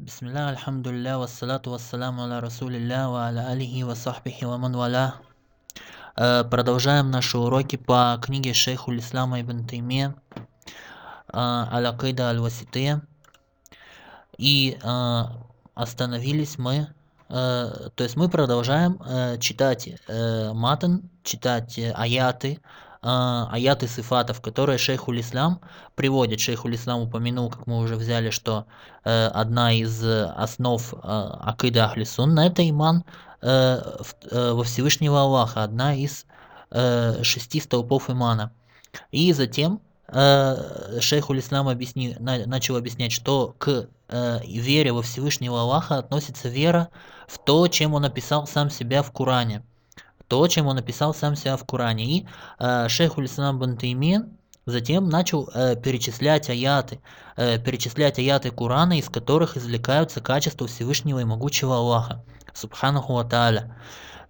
Бисмилля, альхамдулилля, вассалату вассаламу аля расулилля, ва аля алихи ва сахбихи ва. Э, Продолжаем наши уроки по книге шейху Ислама ибн Тайме Аль-Акида Аль-Васития. И э, остановились мы, э, то есть мы продолжаем э, читать э, матан, читать э, аяты, э, аяты сифатов, которые шейху Ислам приводит. Шейху Ислам упомянул, как мы уже взяли, что э, одна из основ э, Акида Ахли Сунна это иман э, во Всевышнего Аллаха, одна из шести столпов имана. И затем шейху Ислам объясни, на, начал объяснять, что к вере во Всевышнего Аллаха относится вера в то, чем он описал сам себя в Коране. То, чем он описал сам себя в Коране. И э, шейху Ислам бан Таймен затем начал э, перечислять аяты, э, перечислять аяты Корана, из которых извлекаются качества Всевышнего и могучего Аллаха, Субханаху Ва Тааля.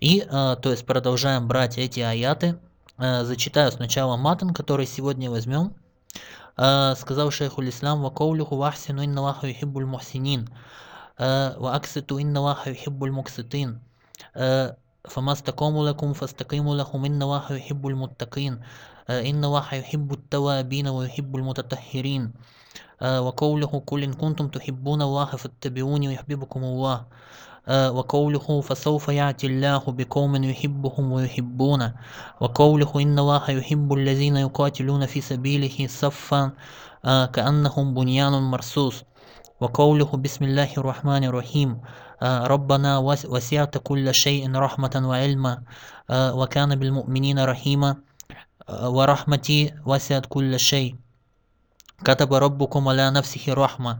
И, э, то есть, продолжаем брать эти аяты, э, зачитаю сначала матан, который сегодня возьмем, э, сказал шейху Ислам, «Ва каулюху вахсину инна Аллаха юхиббуль мухсинин, э, ва акситу инна Аллаха юхиббуль мукситин». فما استقاموا لكم فاستقيموا لهم إن الله يحب المتقين. إن الله يحب التوابين ويحب المتطهرين. وقوله قل إن كنتم تحبون الله فاتبعوني يحببكم الله. وقوله فسوف يأتي الله بقوم يحبهم ويحبونه وقوله إن الله يحب الذين يقاتلون في سبيله صفا كأنهم بنيان مرصوص. وقوله بسم الله الرحمن الرحيم ربنا وسعت كل شيء رحمة وعلما وكان بالمؤمنين رحيما ورحمتي وسعت كل شيء. كتب ربكم على نفسه رحمة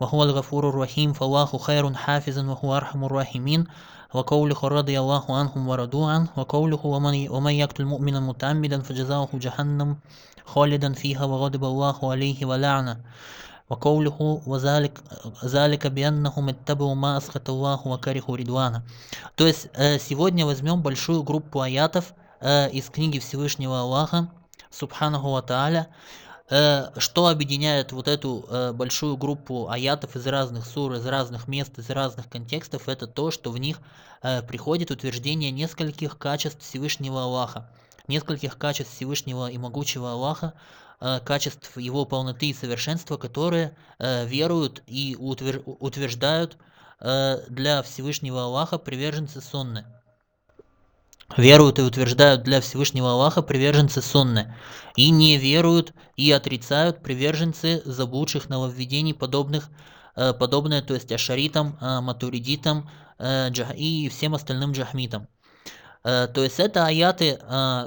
وهو الغفور الرحيم فالله خير حافظا وهو أرحم الراحمين. وقوله رضي الله عنهم ورضوا عنه وقوله ومن, ومن يقتل مؤمنا متعمدا فجزاؤه جهنم خالدا فيها وغضب الله عليه ولعنه. وقوله وذلك ذلك بأنهم اتبعوا ما أسخط الله وكرهوا رضوانه. То есть сегодня возьмем большую группу аятов из книги Всевышнего Аллаха, Субханаху Ва Тааля, что объединяет вот эту большую группу аятов из разных сур, из разных мест, из разных контекстов, это то, что в них приходит утверждение нескольких качеств Всевышнего Аллаха, нескольких качеств Всевышнего и могучего Аллаха, качеств его полноты и совершенства, которые веруют и утверждают для Всевышнего Аллаха приверженцы сонны. Веруют и утверждают для Всевышнего Аллаха приверженцы сонны. И не веруют и отрицают приверженцы заблудших нововведений, подобных, подобное, то есть ашаритам, матуридитам и всем остальным джахмитам. То есть это аяты,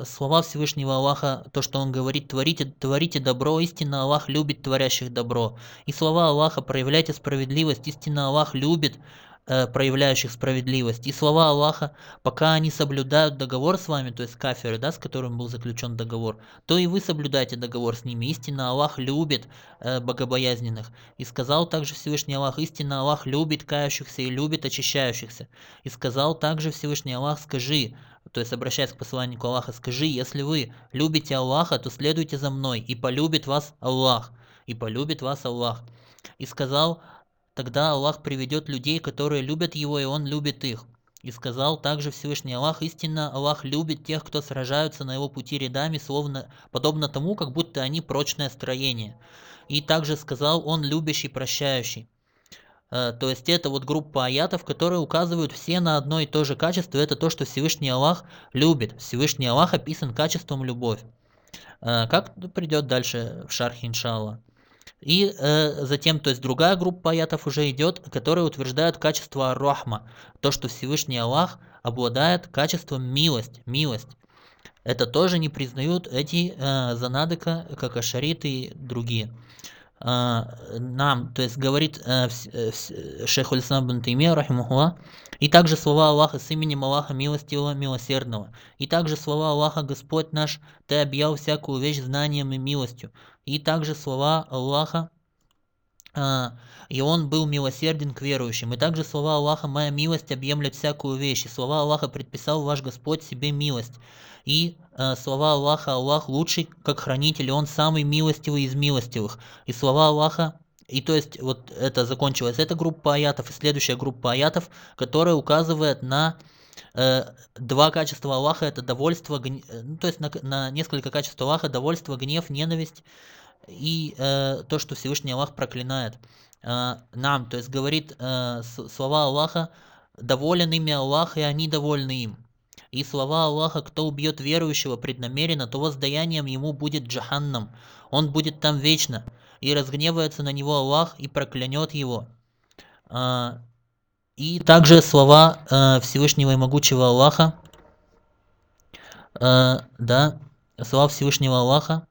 слова Всевышнего Аллаха, то, что Он говорит, творите, творите добро, истинно Аллах любит творящих добро. И слова Аллаха, проявляйте справедливость, истинно Аллах любит проявляющих справедливость. И слова Аллаха, пока они соблюдают договор с вами, то есть кафиры, да, с которым был заключен договор, то и вы соблюдаете договор с ними. Истинно Аллах любит э, богобоязненных. И сказал также Всевышний Аллах, истинно Аллах любит кающихся и любит очищающихся. И сказал также Всевышний Аллах, скажи, то есть обращаясь к посланнику Аллаха, скажи, если вы любите Аллаха, то следуйте за мной, и полюбит вас Аллах, и полюбит вас Аллах. И сказал Тогда Аллах приведет людей, которые любят Его, и Он любит их. И сказал также Всевышний Аллах, истинно Аллах любит тех, кто сражаются на Его пути рядами, словно подобно тому, как будто они прочное строение. И также сказал Он любящий, прощающий. То есть это вот группа аятов, которые указывают все на одно и то же качество. Это то, что Всевышний Аллах любит. Всевышний Аллах описан качеством любовь. Как придет дальше в шархе, иншаллах. И э, затем, то есть другая группа аятов уже идет, которые утверждают качество рахма, то, что Всевышний Аллах обладает качеством милость, милость. Это тоже не признают эти э, занадыка, как ашариты и другие. Э, нам, то есть говорит э, э, шейх Ульсам бин Таймия, и также слова Аллаха с именем Аллаха милостивого, милосердного. И также слова Аллаха Господь наш, Ты объял всякую вещь знанием и милостью и также слова Аллаха, и Он был милосерден к верующим. И также слова Аллаха «Моя милость объемлет всякую вещь». И слова Аллаха «Предписал ваш Господь себе милость». И э, слова Аллаха «Аллах лучший, как хранитель, и Он самый милостивый из милостивых». И слова Аллаха и то есть вот это закончилась эта группа аятов, и следующая группа аятов, которая указывает на э, два качества Аллаха, это довольство, гн... ну, то есть на, на несколько качеств Аллаха, довольство, гнев, ненависть и э, то, что Всевышний Аллах проклинает. Э, нам, то есть говорит э, слова Аллаха, доволен ими Аллах, и они довольны им. И слова Аллаха, кто убьет верующего преднамеренно, то воздаянием ему будет джаханнам. Он будет там вечно. И разгневается на него Аллах и проклянет его. А, и также слова э, Всевышнего и Могучего Аллаха, э, да, слова Всевышнего Аллаха,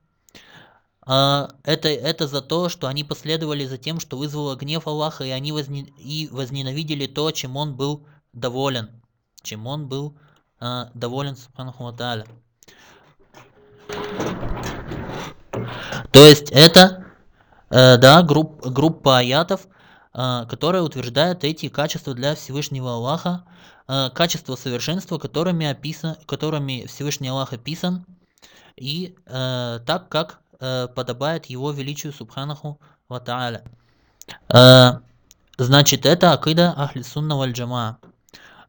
а, это, это за то, что они последовали за тем, что вызвало гнев Аллаха, и они возне, и возненавидели то, чем он был доволен, чем он был а, доволен Субханаху То есть это, э, да, групп, группа аятов, э, которая утверждает эти качества для Всевышнего Аллаха, э, качества совершенства, которыми, описан, которыми Всевышний Аллах описан, и э, так, как э, подобает его величию Субханаху Ва Э, значит, это акида Ахли Сунна Валь.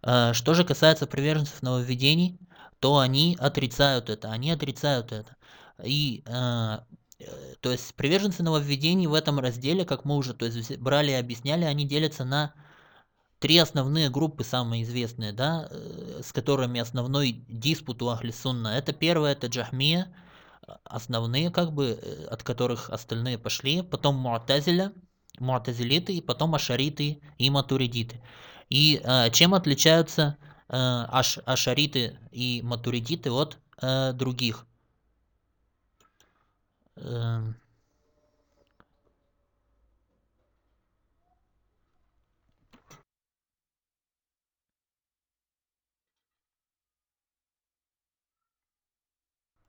Э, что же касается приверженцев нововведений, то они отрицают это, они отрицают это. И то есть приверженцы нововведений в этом разделе, как мы уже то есть, брали и объясняли, они делятся на три основные группы, самые известные, да, с которыми основной диспут у Ахли Сунна. Это первое, это Джахмия, основные, как бы, от которых остальные пошли, потом Муатазиля, Муатазилиты, и потом Ашариты и Матуридиты. И э, чем отличаются э, аш, ашариты и матуридиты от э, других? Э,